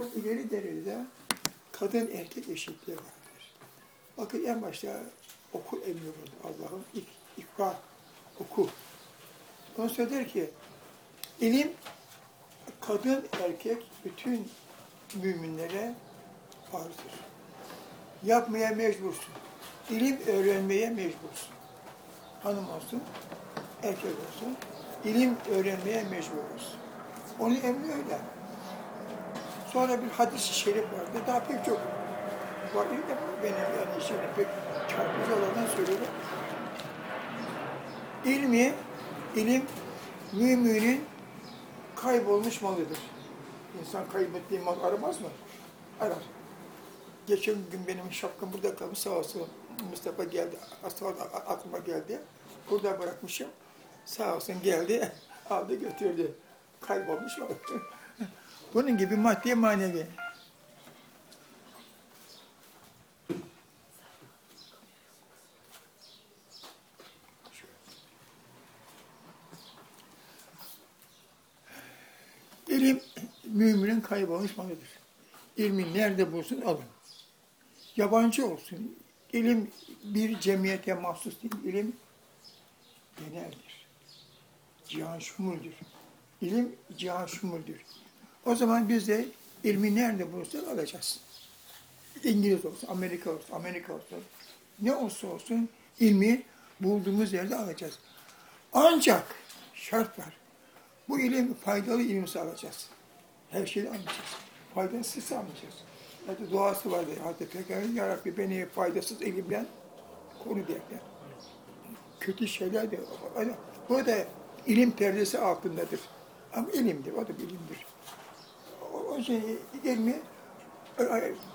çok ileri derecede kadın erkek eşitliği vardır. Bakın en başta oku emri Allah'ın ilk ikra, oku. Ondan sonra der ki, ilim kadın erkek bütün müminlere farzdır. Yapmaya mecbursun. İlim öğrenmeye mecbursun. Hanım olsun, erkek olsun. ilim öğrenmeye mecburuz. Onun emri öyle. Sonra bir hadis-i şerif vardı. Daha pek çok var. İlk benim yani şimdi pek çarpıcı olandan söylüyorum. İlmi, ilim müminin kaybolmuş malıdır. İnsan kaybettiği mal aramaz mı? Arar. Geçen gün benim şapkam burada kalmış sağ olsun. Mustafa geldi, aslında aklıma geldi. Burada bırakmışım. Sağ olsun geldi, aldı götürdü. Kaybolmuş mal. Bunun gibi maddi manevi. İlim müminin kaybolmuş malıdır. İlmi nerede bulsun alın. Yabancı olsun. İlim bir cemiyete mahsus değil. İlim geneldir. Cihan şumuldür. İlim cihan şumuldür. O zaman biz de ilmi nerede bulursak alacağız. İngiliz olsun, Amerika olsun, Amerika olsun. Ne olsa olsun ilmi bulduğumuz yerde alacağız. Ancak şart var. Bu ilim faydalı ilimse alacağız. Her şeyi almayacağız. Faydasız almayacağız. Hatta duası vardı Hazreti Peygamber, Ya Rabbi beni faydasız ilimden koru derler. Kötü şeyler de var. Bu da ilim perdesi altındadır. Ama ilimdir, o da bir o şey, ilmi,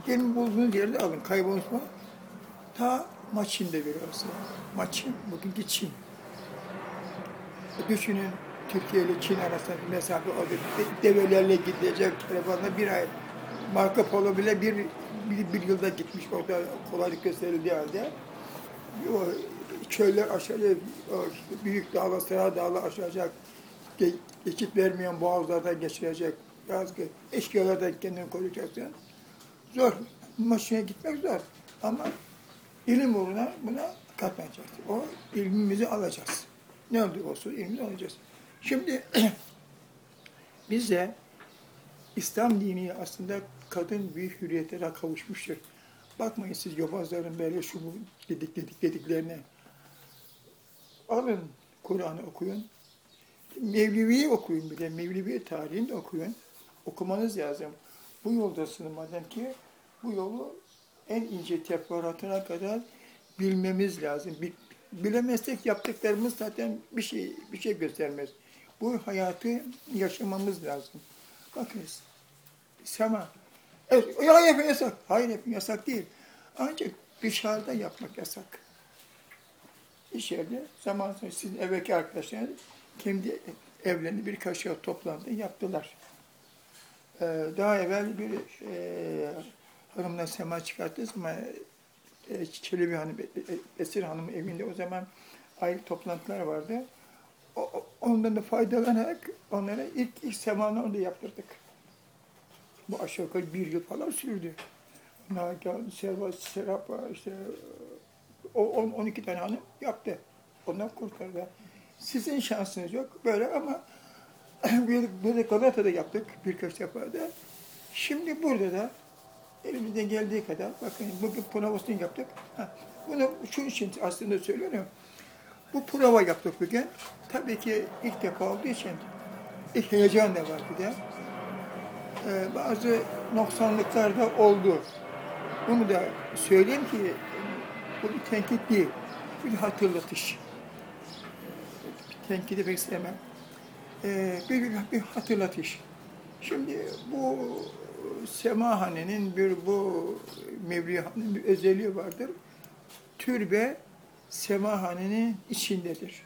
ilmi bulduğunuz yerde alın, kaybolma. Ta Maçin'de bir orası. Maçin, bugünkü Çin. Düşünün, Türkiye ile Çin arasında bir mesafe o develerle gidecek karavanla bir ay. Marco Polo bile bir, bir, bir yılda gitmiş orada kolaylık gösterildiği halde. O çöller o büyük dağlar, sıra dağlar aşacak, geçit vermeyen boğazlardan geçirecek, yazgı, eşkıyalardan kendini koruyacaksın. Zor, maçına gitmek zor ama ilim uğruna buna katlanacağız. O ilmimizi alacağız. Ne oldu olsun ilmimizi alacağız. Şimdi biz İslam dini aslında kadın büyük hürriyetlere kavuşmuştur. Bakmayın siz yobazların böyle şu bu dedik dedik dediklerine. Alın Kur'an'ı okuyun. Mevlevi'yi okuyun bir de. Mevlevi tarihini okuyun. Okumanız lazım. Bu yoldasınız madem ki bu yolu en ince teferruatına kadar bilmemiz lazım. Bilemezsek yaptıklarımız zaten bir şey bir şey göstermez. Bu hayatı yaşamamız lazım. Bakınız. Sema. Evet, ya yasak. Hayır yasak değil. Ancak dışarıda yapmak yasak. İş yerde zaman sonra sizin evdeki arkadaşlarınız kendi evlerini bir kaşığa toplandı, yaptılar. Ee, daha evvel bir e, hanımla sema çıkarttığı zaman e, Çelebi Hanım, e, Esir Hanım evinde o zaman ayrı toplantılar vardı. O, ondan da faydalanarak onlara ilk, ilk semanı orada yaptırdık. Bu aşağı yukarı bir yıl falan sürdü. Nagihan, Servat, Serap, işte o 12 tane hanım yaptı. Ondan kurtardı. Sizin şansınız yok böyle ama böyle Galata'da yaptık birkaç defa da. Şimdi burada da elimizden geldiği kadar bakın bugün provasını yaptık. Ha, bunu şunun için aslında söylüyorum. Bu prova yaptık bugün. Tabii ki ilk defa olduğu için ilk heyecan da var bir de. Ee, bazı noksanlıklar da oldu. Bunu da söyleyeyim ki bu bir tenkit değil, bir hatırlatış. Bir tenkidi pek istemem. Ee, bir, bir, hatırlatış. Şimdi bu Semahane'nin bir bu Mevlihan'ın bir özelliği vardır. Türbe Semahane'nin içindedir.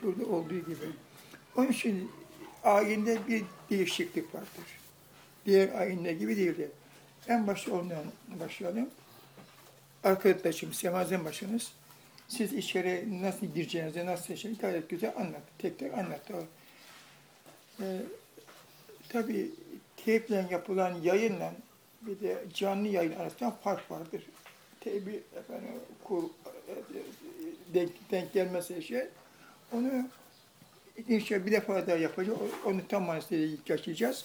Şurada olduğu gibi. Onun için ayinde bir değişiklik vardır. Diğer ayinler gibi değildir. En başta ondan başlayalım. Arkadaşım Semazen başınız. Siz içeri nasıl gireceğinizi, nasıl şey gayet güzel anlat. Tek tek anlat. Ee, tabii teyple yapılan yayınla bir de canlı yayın arasında fark vardır. Teybi efendim, kur, e, denk, denk gelmesi şey. Onu inşallah bir defa daha yapacağız. Onu tam manasıyla yaşayacağız.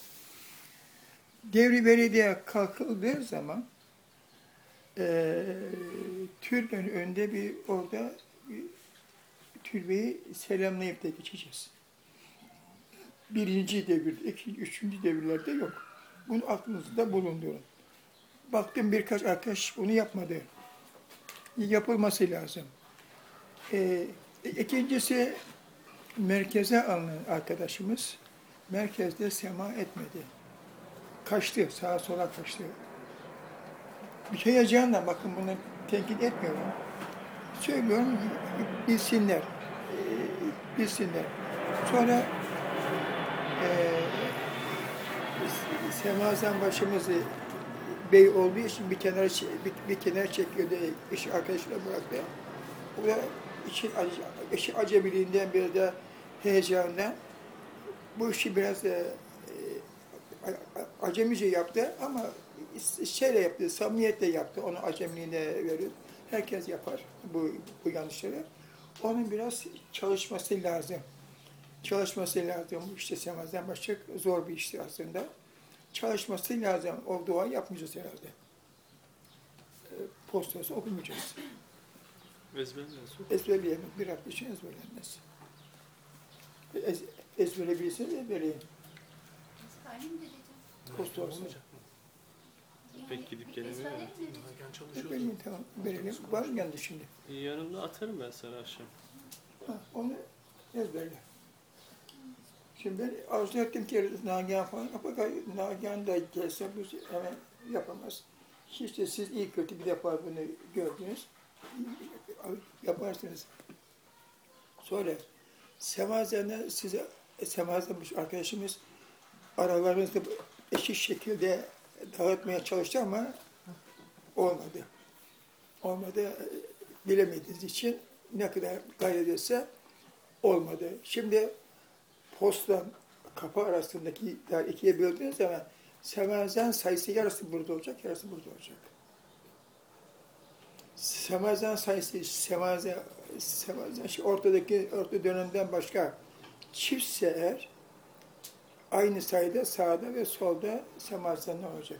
Devri belediye kalkıldığı zaman e, türbenin önünde bir orada bir türbeyi selamlayıp da geçeceğiz. Birinci devir, ikinci, üçüncü devirlerde yok. Bunu aklınızda bulundurun. Baktım birkaç arkadaş bunu yapmadı. Yapılması lazım. E, ikincisi merkeze alınan arkadaşımız merkezde sema etmedi. Kaçtı, sağa sola kaçtı. Bir şey heyecanla bakın bunu tenkit etmiyorum. Söylüyorum, bilsinler. Ee, bilsinler. Sonra e, Semazan başımızı bey olduğu için bir kenara bir, bir kenara çekiyordu, iş arkadaşına bıraktı. O da işin, işin acemiliğinden bir de heyecandan bu işi biraz e, e, acemice yaptı ama şeyle yaptı, samimiyetle yaptı. Onu acemiliğine veriyor. Herkes yapar bu, bu yanlışları. Onun biraz çalışması lazım. Çalışması lazım. İşte semazdan başka zor bir işti aslında. Çalışması lazım. O dua yapmayacağız herhalde. E, Postası okumayacağız. Ezberlensin. Ezberleyelim. Bir hafta için ezberlenmez. Ez, ezbere bilirseniz ezberleyin. Posta olsun. Pek gidip gelemiyor? Erken çalışıyoruz. Ezberleyin tamam. Verelim. Var mı yanında şimdi? Yanımda atarım ben sana akşam. Ha, onu ezberle. Şimdi ben arzu ettim ki Nagihan falan fakat Nagihan da gelse bu hemen yapamaz. İşte siz iyi kötü bir defa bunu gördünüz. Yaparsınız. Sonra Semazen'e size Semazen arkadaşımız aralarınızda eşit şekilde dağıtmaya çalıştı ama olmadı. Olmadı. Bilemediğiniz için ne kadar gayret etse olmadı. Şimdi posta kapı arasındaki yer ikiye böldüğünüz zaman semazen sayısı yarısı burada olacak, yarısı burada olacak. Semazen sayısı, semazen, semazen şey ortadaki orta dönemden başka çiftse eğer aynı sayıda sağda ve solda semazen olacak.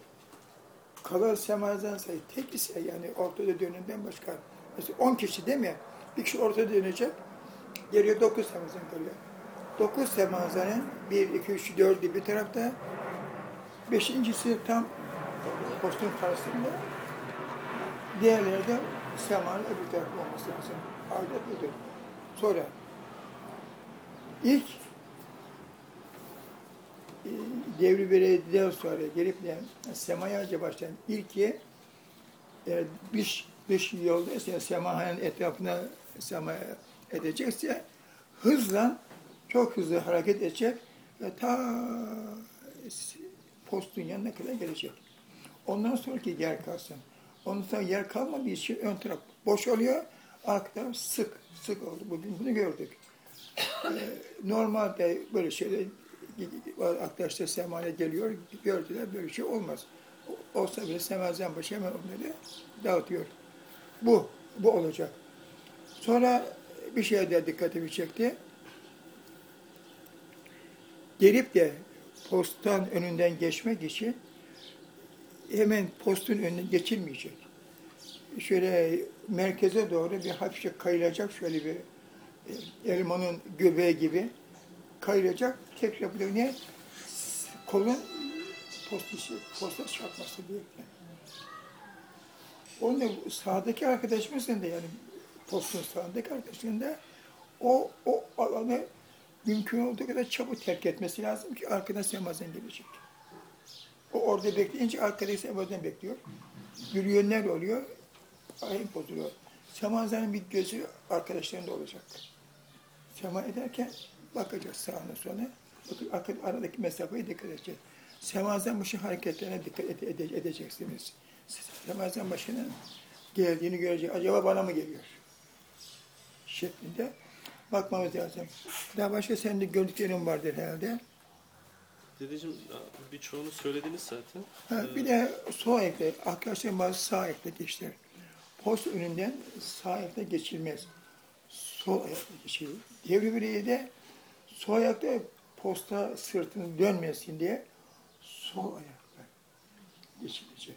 Kalan semazen sayı tek ise yani ortada dönenden başka mesela 10 kişi değil mi? Bir kişi ortada dönecek, geriye 9 semazen kalıyor. 9 semazenin 1, 2, 3, 4'ü bir tarafta, beşincisi tam postun karşısında, diğerleri de semanın öbür tarafta olması lazım. Adet budur. Sonra ilk e, devri belediyeden sonra gelip de semaya başlayan ilki eğer dış, dış yolda ise semanın etrafına sema edecekse hızla çok hızlı hareket edecek ve ta postun yanına kadar gelecek. Ondan sonraki yer kalsın. Ondan sonra yer kalmadığı için ön taraf boş oluyor, arka sık, sık oldu. Bugün bunu gördük. Ee, normalde böyle şeyler arkadaşlar semana geliyor, gördüler böyle şey olmaz. Olsa bile semazdan başı hemen onları dağıtıyor. Bu, bu olacak. Sonra bir şeye de dikkatimi çekti. Gelip de postan önünden geçmek için hemen postun önüne geçilmeyecek. Şöyle merkeze doğru bir hafifçe kayılacak şöyle bir e, elmanın göbeği gibi kayılacak. Tekrar bu ne? Kolun postası, posta çarpması diye. Onun da sağdaki arkadaşımızın da yani postun sağındaki arkadaşının da o, o alanı mümkün olduğu kadar çabuk terk etmesi lazım ki arkadan semazen gelecek. O orada bekleyince arkada semazen bekliyor. Yürüyenler oluyor, ahenk bozuluyor. Semazenin bir gözü arkadaşlarında olacak. Sema ederken bakacağız sağına sola. Bakın aradaki mesafeye dikkat edeceğiz. Semazen başı hareketlerine dikkat ede, ede, edeceksiniz. Semazen başının geldiğini görecek. Acaba bana mı geliyor? Şeklinde bakmamız lazım. Daha başka senin de gördüklerin vardır herhalde. Dedeciğim birçoğunu söylediniz zaten. Ha, bir de sol ayakta, arkadaşlar bazı sağ ayakta geçtiler. Post önünden sağ ayakta geçilmez. Sol ayakta geçilir. Devri bireyi de sol ayakta posta sırtını dönmesin diye sol ayakta geçilecek.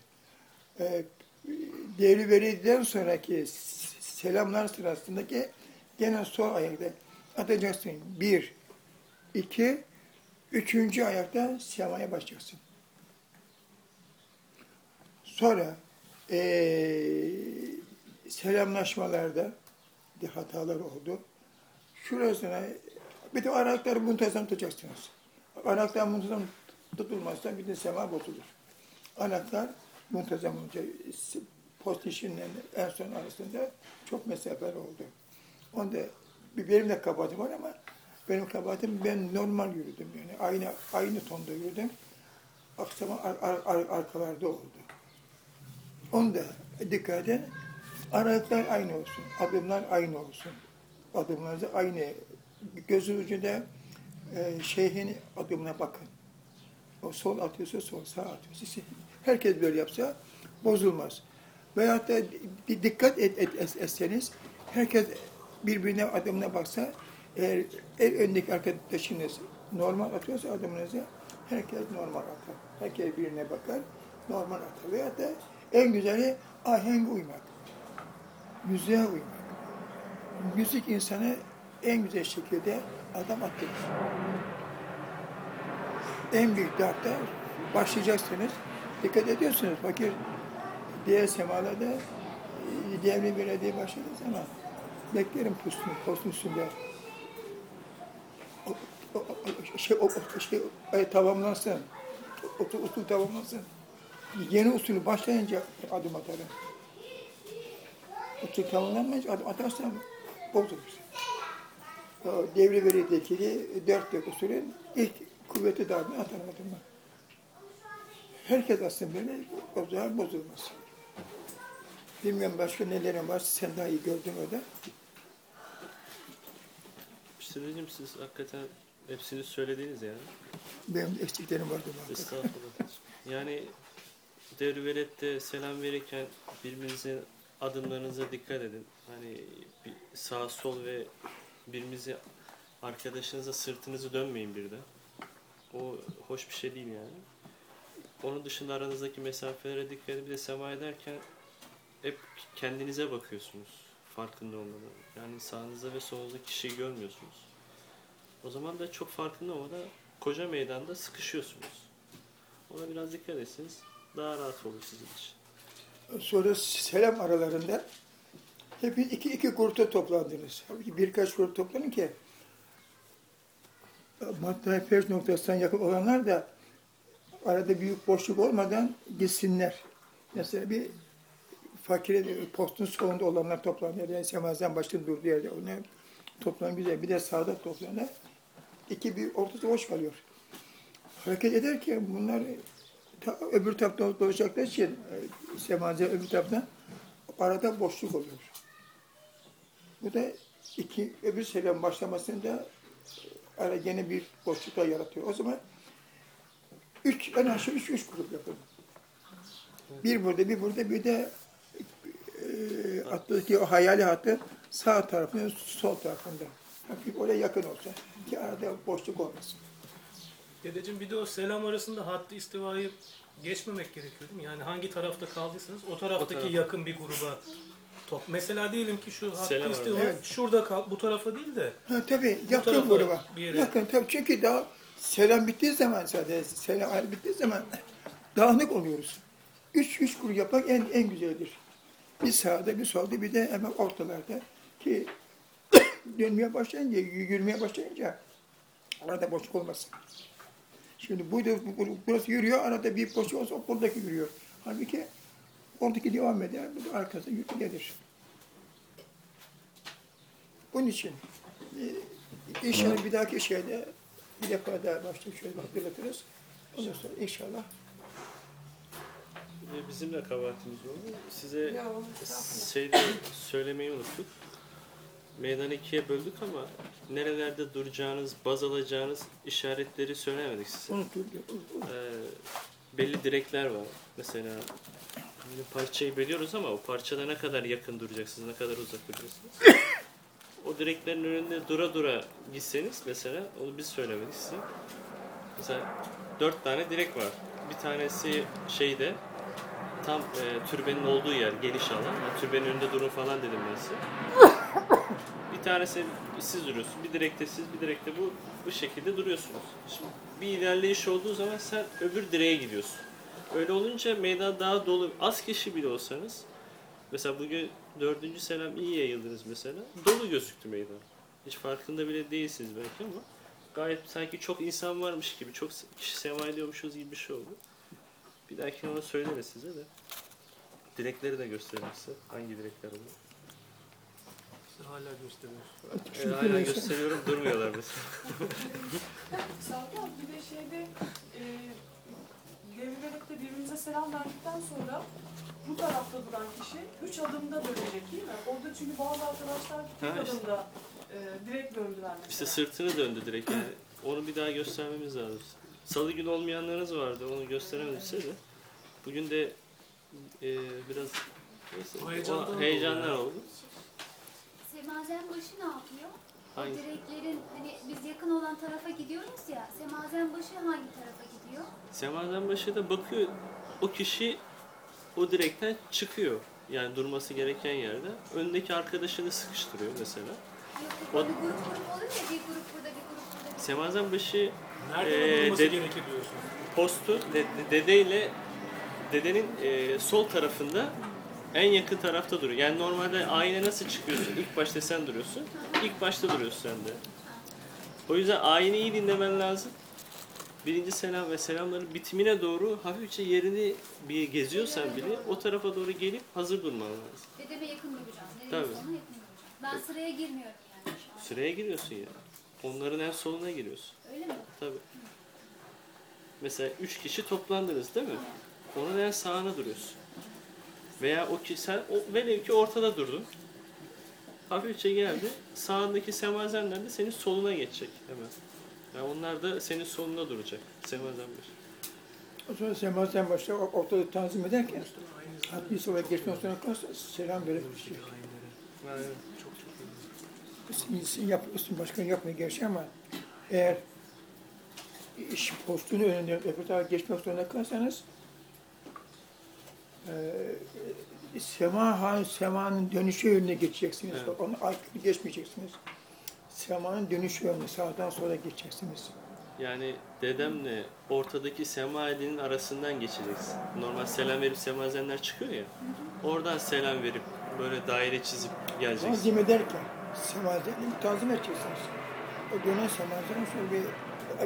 Ee, devri veriden sonraki selamlar sırasındaki gene sol ayakta atacaksın. Bir, iki, üçüncü ayakta semaya başlayacaksın. Sonra eee selamlaşmalarda bir hatalar oldu. Şurasına bir de ayakları muntazam tutacaksınız. Ayaklar muntazam tutulmazsa bir de sema bozulur. Ayaklar muntazam. Post işinin en son arasında çok mesafeler oldu. Onda benim de kabahatim var ama benim kabahatim ben normal yürüdüm yani aynı aynı tonda yürüdüm. Aksama ar, ar, ar- arkalarda oldu. Onu da dikkat edin. Aralıklar aynı olsun. Adımlar aynı olsun. Adımlarınızı aynı. Gözün ucunda e, şeyhin adımına bakın. O sol atıyorsa sol, sağ atıyorsa. Herkes böyle yapsa bozulmaz. Veyahut da di- dikkat et, et, et- etseniz herkes birbirine adımına baksa eğer en öndeki arkadaşınız normal atıyorsa adımınızı herkes normal atar. Herkes birine bakar, normal atar. Veyahut da en güzeli ahenk uymak. Müziğe uymak. Müzik insanı en güzel şekilde adam attırır. En büyük dertte başlayacaksınız. Dikkat ediyorsunuz. Fakir diğer semalarda e, devre belediye başladığı zaman beklerim postunu, postun üstünde. O, o, o- şey, o, o- şey e, tamamlansın. Usul, usul tamamlansın. Yeni usulü başlayınca adım atarım. Usul tamamlanmayınca adım atarsam bozulur. O devre verideki dört dört usulün ilk kuvveti darbini atarım adımı. Herkes aslında böyle o zaman bozulmaz. Bilmiyorum başka nelerin var, sen daha iyi gördün orada. İşte dedeciğim siz hakikaten hepsini söylediniz yani. Benim eksiklerim vardı. Estağfurullah. Yani devrivelette selam verirken birbirinizin adımlarınıza dikkat edin. Hani sağ sol ve birbirinize arkadaşınıza sırtınızı dönmeyin birden. O hoş bir şey değil yani. Onun dışında aranızdaki mesafelere dikkat edin. Bir de sema ederken hep kendinize bakıyorsunuz. Farkında olmadan. Yani sağınıza ve solunuza kişiyi görmüyorsunuz. O zaman da çok farkında olmadan koca meydanda sıkışıyorsunuz. Ona biraz dikkat etseniz daha rahat olur sizin için. Sonra selam aralarında hep iki iki grupta toplandınız. Birkaç grup toplanın ki Maddaya Fevz noktasından yakın olanlar da arada büyük boşluk olmadan gitsinler. Mesela bir fakire postun solunda olanlar toplanıyor. Yani semazen başının durduğu yerde onlar toplan güzel. Bir de sağda toplanır. İki bir ortası boş kalıyor. Hareket ederken bunlar ta öbür tarafta doğacaklar için e, semazen öbür taraftan arada boşluk oluyor. Bu da iki öbür selam başlamasında ara gene bir boşluklar yaratıyor. O zaman üç, en aşağı üç, üç grup yapın. Bir burada, bir burada, bir de e, attaki o hayali hattı sağ tarafında, sol tarafında. Hafif oraya yakın olsa ki arada boşluk olmasın. Dedeciğim bir de o selam arasında hattı istivayı geçmemek gerekiyor değil mi? Yani hangi tarafta kaldıysanız o taraftaki O taraf. yakın bir gruba top. Mesela diyelim ki şu hattı istiva Evet. şurada kal, bu tarafa değil de Ha, tabii yakın gruba. Yakın tabii çünkü daha selam bittiği zaman zaten selam bittiği zaman dağınık oluyoruz. Üç, üç grup yapmak en, en güzeldir. Bir sağda, bir solda, bir de hemen ortalarda ki dönmeye başlayınca, yürümeye başlayınca arada boşluk olmasın. Şimdi bu, bu- bu- burası yürüyor, arada bir boşluk olsa buradaki yürüyor. Halbuki oradaki devam eder, bu da arkasında yürü gelir. Bunun için e, inşallah bir dahaki şeyde bir defa daha başlayıp şöyle hatırlatırız. Ondan sonra inşallah Bizim de kabahatimiz oldu. Size estağfurullah. şeyde söylemeyi unuttuk. meydanı ikiye böldük ama nerelerde duracağınız, baz alacağınız işaretleri söylemedik size. Ee, belli direkler var. Mesela hani parçayı bölüyoruz ama o parçada ne kadar yakın duracaksınız, ne kadar uzak duracaksınız. o direklerin önünde dura dura gitseniz mesela onu biz söylemedik size. Mesela dört tane direk var. Bir tanesi şeyde tam e, türbenin olduğu yer, geniş alan. Yani türbenin önünde durun falan dedim ben size. Bir tanesi siz duruyorsun, bir direkte siz, bir direkte bu bu şekilde duruyorsunuz. Şimdi bir ilerleyiş olduğu zaman sen öbür direğe gidiyorsun. Öyle olunca meydan daha dolu. Az kişi bile olsanız mesela bugün dördüncü selam iyi yayıldınız mesela. Dolu gözüktü meydan. Hiç farkında bile değilsiniz belki ama gayet sanki çok insan varmış gibi, çok kişi sema gibi bir şey oldu. Bir dahaki onu söyleriz size de. Direkleri de göstereyim size. Hangi direkler oluyor? Size hala gösteriyor. Ee, hala gösteriyorum durmuyorlar mesela. Zaten bir de şeyde e, devlette birbirimize selam verdikten sonra bu tarafta duran kişi üç adımda dönecek değil mi? Orada çünkü bazı arkadaşlar tek Ha, işte. adımda e, direkt döndüler mesela. İşte sırtını döndü direkt yani. Onu bir daha göstermemiz lazım. Salı günü olmayanlarınız vardı. Onu gösteremedim size de. Bugün de e, biraz neyse, o Heyecandan heyecanlar oldu oldu. Semazen başı ne yapıyor? O Hangi? direklerin hani biz yakın olan tarafa gidiyoruz ya. Semazen başı hangi tarafa gidiyor? Semazen başı da bakıyor o kişi o direkten çıkıyor. Yani durması gereken yerde. Öndeki arkadaşını sıkıştırıyor mesela. Yok O- hani grup grup oluyor ya bir grup burada bir grup burada. bir- Semazen başı Nerede durması de- gerekir diyorsun? postu de- de- dede ile dedenin e, sol tarafında en yakın tarafta duruyor. Yani normalde ayine nasıl çıkıyorsun? İlk başta sen duruyorsun. İlk başta duruyorsun sen de. O yüzden ayini iyi dinlemen lazım. Birinci selam ve selamların bitimine doğru hafifçe yerini bir geziyorsan bile o tarafa doğru gelip hazır durman lazım. Dedeme yakın duracağım. Dedemin Tabii. yakın duracağım. Ben sıraya girmiyorum yani şu an. Sıraya giriyorsun ya. Onların en soluna giriyorsun. Öyle mi? Tabii. Mesela üç kişi toplandınız değil mi? Onun en sağına duruyorsun. Veya o ki sen o, velev ki ortada durdun. Hafifçe geldi. Sağındaki semazenler de senin soluna geçecek hemen. Yani onlar da senin solunda duracak. Semazenler. O sonra semazen başta ortalığı tanzim ederken haddi sonra geçmeden sonra kalsa selam verip şey. Çok iyi. Sen yapıyorsun, başkan yapmıyor gerçi ama eğer iş postunun önünde öbür tarafa geçmek zorunda kalsanız eee sema hal semanın dönüşü yönüne geçeceksiniz. Evet. Onu aykırı geçmeyeceksiniz. Semanın dönüşü yönüne sağdan sola geçeceksiniz. Yani dedemle ortadaki sema elinin arasından geçeceksin. Normal selam verip semazenler çıkıyor ya. Oradan selam verip böyle daire çizip geleceksin. Tanzim ederken semazeni bir tanzim edeceksiniz. O dönen semazeni sonra bir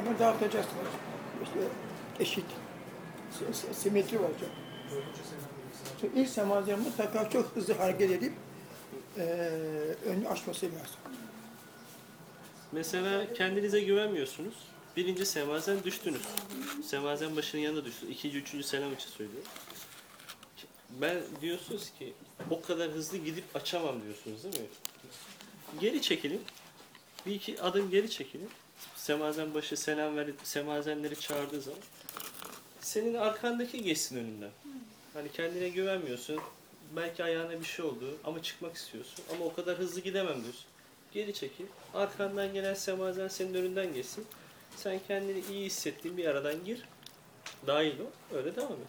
hemen dağıtacaksınız. İşte eşit, si- si- simetri olacak. Sonra ilk semazen mutlaka çok hızlı hareket edip eee önünü açması lazım. Mesela kendinize güvenmiyorsunuz. Birinci semazen düştünüz. Semazen başının yanında düştünüz. İkinci, üçüncü selam için söylüyorum. Ben diyorsunuz ki o kadar hızlı gidip açamam diyorsunuz değil mi? Geri çekilin. Bir iki adım geri çekilin. Semazen başı selam verip semazenleri çağırdığı zaman senin arkandaki geçsin önünden. Hani kendine güvenmiyorsun. Belki ayağına bir şey oldu ama çıkmak istiyorsun. Ama o kadar hızlı gidemem diyorsun. Geri çekil. Arkandan gelen semazen senin önünden geçsin. Sen kendini iyi hissettiğin bir aradan gir. Dahil ol. Öyle devam et.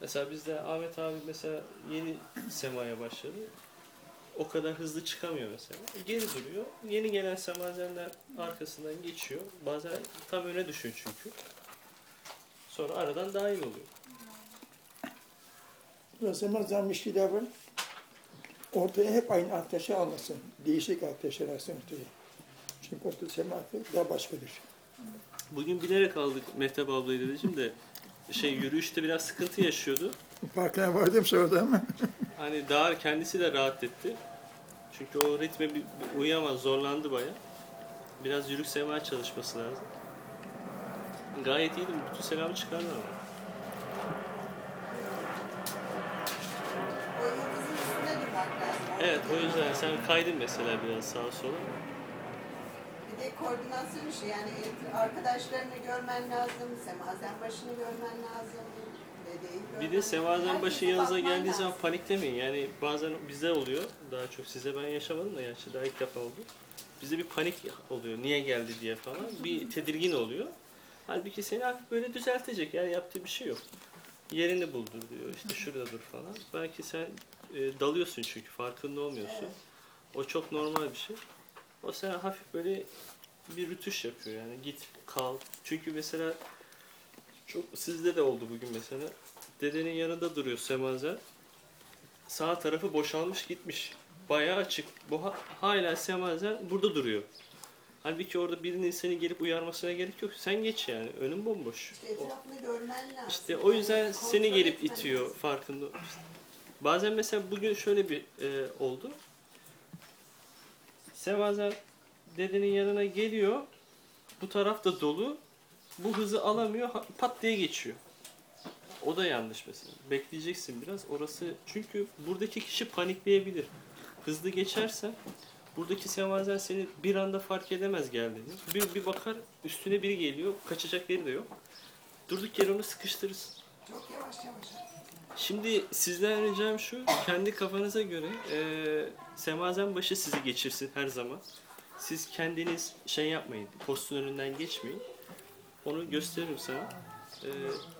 Mesela bizde Ahmet abi mesela yeni semaya başladı. O kadar hızlı çıkamıyor mesela. Geri duruyor. Yeni gelen semazenler arkasından geçiyor. Bazen tam öne düşüyor çünkü. Sonra aradan dahil oluyor. O zaman zammışlı davran. Ortaya hep aynı arkadaşı almasın. Değişik arkadaşlar alsın ortaya. Çünkü orta sematı daha başkadır. Bugün bilerek aldık Mehtap ablayı dedeciğim de şey yürüyüşte biraz sıkıntı yaşıyordu. Farkına vardım sonra ama. Hani daha kendisi de rahat etti. Çünkü o ritme bir, bir uyamaz, zorlandı baya. Biraz yürük sema çalışması lazım. Gayet iyiydi, bütün selamı çıkardı ama. Evet o yüzden sen kaydın mesela biraz sağa sola. Bir de koordinasyon işi yani arkadaşlarını görmen lazım, semazen başını görmen lazım. Bir de semazen başı yanınıza geldiği zaman paniklemeyin. Yani bazen bize oluyor. Daha çok size ben yaşamadım da gerçi daha ilk defa oldu. Bize bir panik oluyor. Niye geldi diye falan. Bir tedirgin oluyor. Halbuki seni hafif böyle düzeltecek. Yani yaptığı bir şey yok. Yerini buldur diyor. İşte şurada dur falan. Belki sen e, dalıyorsun çünkü farkında olmuyorsun. O çok normal bir şey. O sana hafif böyle bir rütüş yapıyor yani git kal. Çünkü mesela çok sizde de oldu bugün mesela. Dedenin yanında duruyor semazen. Sağ tarafı boşalmış gitmiş. Bayağı açık. Bu ha- hala semazen burada duruyor. Halbuki orada birinin seni gelip uyarmasına gerek yok. Sen geç yani. Önün bomboş. İşte etrafını görmen lazım. İşte o yüzden Yani seni gelip itiyor lazım. farkında. işte. Bazen mesela bugün şöyle bir e, oldu. Semazen dedenin yanına geliyor. Bu taraf da dolu. Bu hızı alamıyor. Pat diye geçiyor. O da yanlış mesela. Bekleyeceksin biraz. Orası çünkü buradaki kişi panikleyebilir. Hızlı geçersen buradaki semazen seni bir anda fark edemez geldiğini. Bir, bir bakar üstüne biri geliyor. Kaçacak yeri de yok. Durduk yere onu sıkıştırırsın. Çok yavaş yavaş. Şimdi sizden ricam şu, kendi kafanıza göre eee semazen başı sizi geçirsin her zaman. Siz kendiniz şey yapmayın, postun önünden geçmeyin. Onu gösteririm sana. Eee,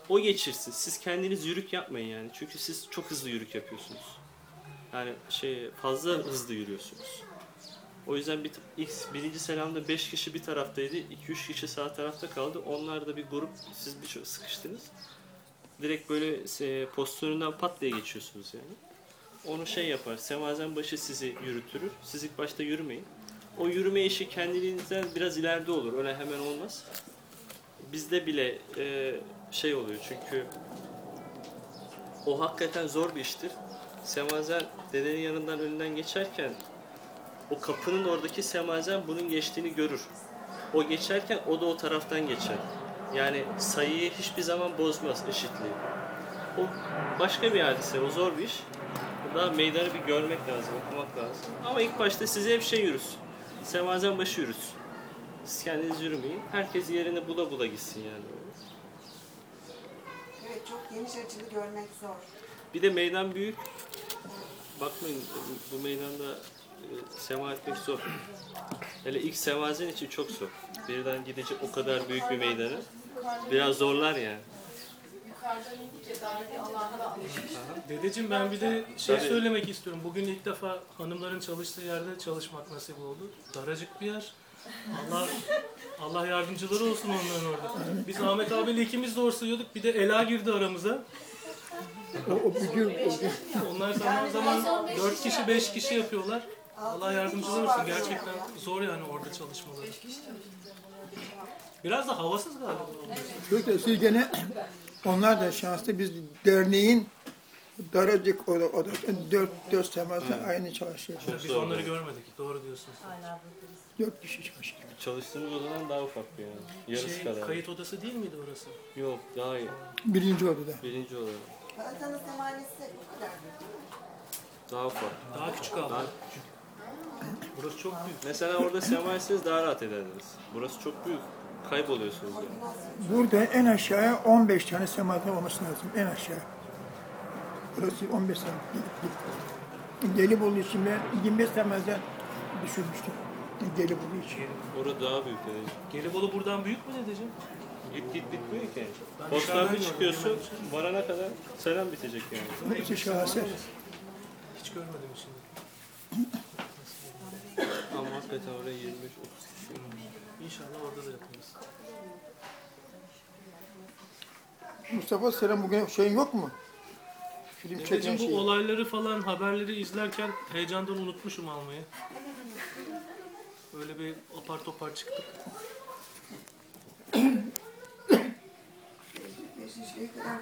o geçirsin. Siz kendiniz yürük yapmayın yani. Çünkü siz çok hızlı yürük yapıyorsunuz. Yani şey fazla hızlı yürüyorsunuz. O yüzden bir, ilk birinci selamda 5 kişi bir taraftaydı, 2-3 kişi sağ tarafta kaldı. Onlar da bir grup, siz bir sıkıştınız direkt böyle pozisyonundan pat diye geçiyorsunuz yani. Onu şey yapar, semazen başı sizi yürütürür. Siz ilk başta yürümeyin. O yürüme işi kendiliğinizden biraz ileride olur. Öyle hemen olmaz. Bizde bile e, şey oluyor çünkü o hakikaten zor bir iştir. Semazen dedenin yanından önünden geçerken o kapının oradaki semazen bunun geçtiğini görür. O geçerken o da o taraftan geçer. Yani sayıyı hiçbir zaman bozmaz eşitliği. O başka bir hadise, o zor bir iş. Daha meydanı bir görmek lazım, okumak lazım. Ama ilk başta size hep şey yürüsün. Semazen başı yürüsün. Siz kendiniz yürümeyin. Herkes yerini bula bula gitsin yani. Evet çok geniş açılı görmek zor. Bir de meydan büyük. Bakmayın bu meydanda sema etmek zor. Hele ilk semazen için çok zor. Birden gidecek o kadar büyük bir meydanı. Biraz zorlar yani. Dedeciğim ben bir de şey Tabii. söylemek istiyorum. Bugün ilk defa hanımların çalıştığı yerde çalışmak nasip oldu. Daracık bir yer. Allah Allah yardımcıları olsun onların orada. Biz Ahmet abiyle ikimiz de orsuyorduk. Bir de Ela girdi aramıza. O, o büyür, o, Onlar zaman zaman 4 kişi 5 kişi yapıyorlar. Allah yardımcıları olsun. Gerçekten zor yani orada çalışmaları. Biraz da havasız galiba. Çocuklar siz gene onlar da şanslı. Biz derneğin daracık oda, odasında dört, dört semazen aynı çalışıyoruz. Biz onları görmedik. Doğru diyorsunuz. Dört kişi çalışıyor. Çalıştığımız odadan daha ufak bir yani. Yarısı Şey, kadar. kayıt odası değil miydi orası? Yok daha iyi. Birinci odada. Birinci oda. Bazen semanesi bu kadar. Daha ufak. Daha küçük aldı. Daha- Burası çok büyük. Mesela orada sema etseniz daha rahat ederdiniz. Burası çok büyük. Kayboluyorsunuz yani. Burada en aşağıya 15 tane semazen olması lazım. En aşağı. Burası 15 tane. Gelibolu için ben 25 semazen düşürmüştüm. Gelibolu için. Orada daha büyük yani. Gelibolu buradan büyük mü dedeciğim? Git git bitmiyor ki. Gördüm, çıkıyorsun, varana kadar selam bitecek yani. Hepsi şaheser. Hiç görmedim şimdi. Oraya 25-30 kişi. İnşallah orada da yaparız. Mustafa selam bugün şeyin yok mu? Film çeken Dedeciğim bu olayları falan haberleri izlerken heyecandan unutmuşum almayı. Böyle bir apar topar çıktık. Beşinci kadar?